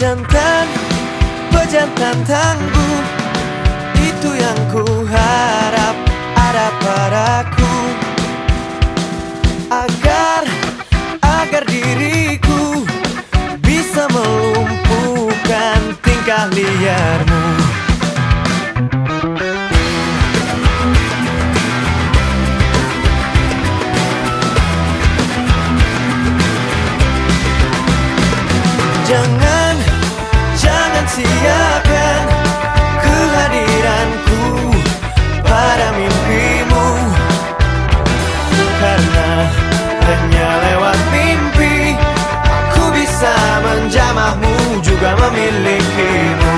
dan tangguh Itu yang ku harap ada padaku. Agar, agar diriku Bisa melumpuhkan tingkah liarmu. Jangan, siapkan kehadiranku pada mimpimu. Karena hanya lewat mimpi Aku bisa menjamahmu juga memilikimu.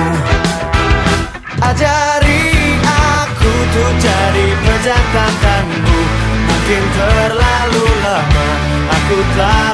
Ajari aku tuh jadi pejantanmu Mungkin terlalu lama aku telah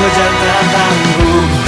我斩断贪欲。